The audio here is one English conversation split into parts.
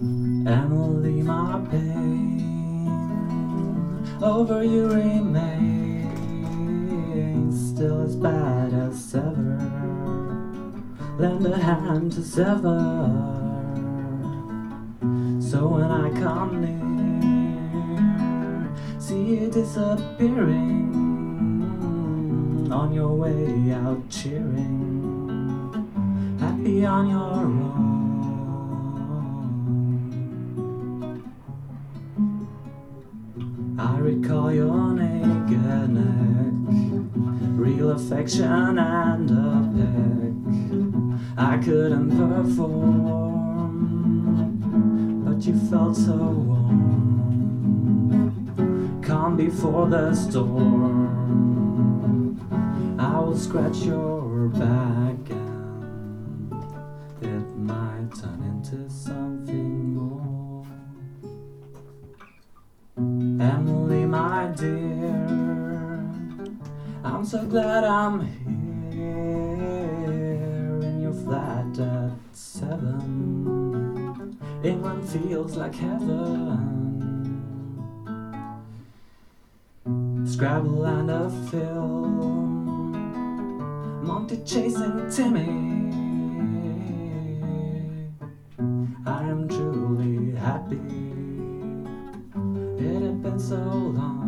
Emily, my pain over you remains still as bad as ever. Lend a hand to sever. So when I come near, see you disappearing on your way out cheering, happy on your own. I recall your naked neck, real affection and a peck. I couldn't perform, but you felt so warm. Calm before the storm. I will scratch your back and it might turn into something dear, I'm so glad I'm here in your flat at seven. England feels like heaven. Scrabble and a film, Monty chasing Timmy. I am truly happy. It had been so long.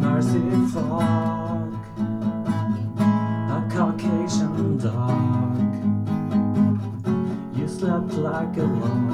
Mercy fog, a Caucasian dog. You slept like a log.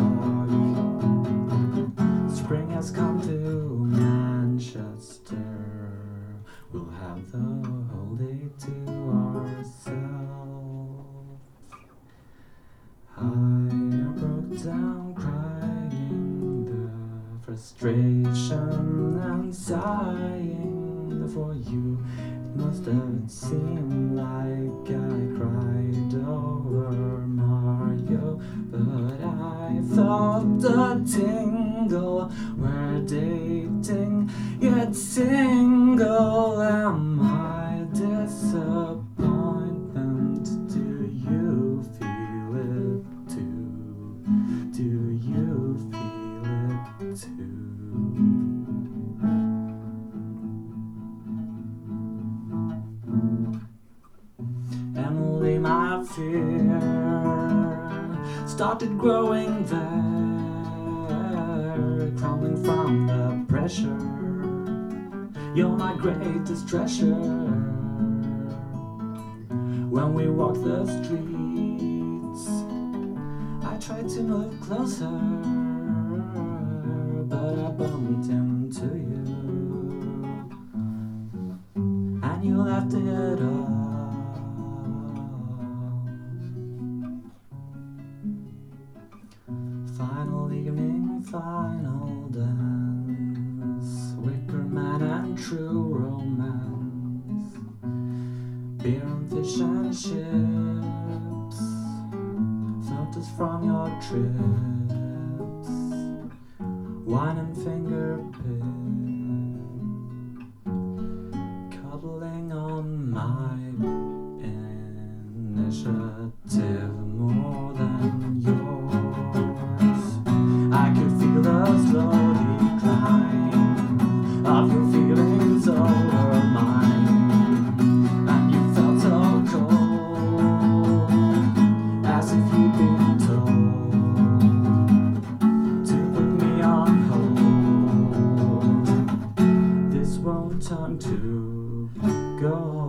Frustration and sighing for you. It must have seemed like I cried over Mario, but I felt a tingle. We're dating, yet single. Fear started growing there, crumbling from the pressure. You're my greatest treasure. When we walk the streets, I try to move closer, Final evening, final dance, wicker man and true romance, beer and fish and chips, photos from your trips, wine and finger turn to gold.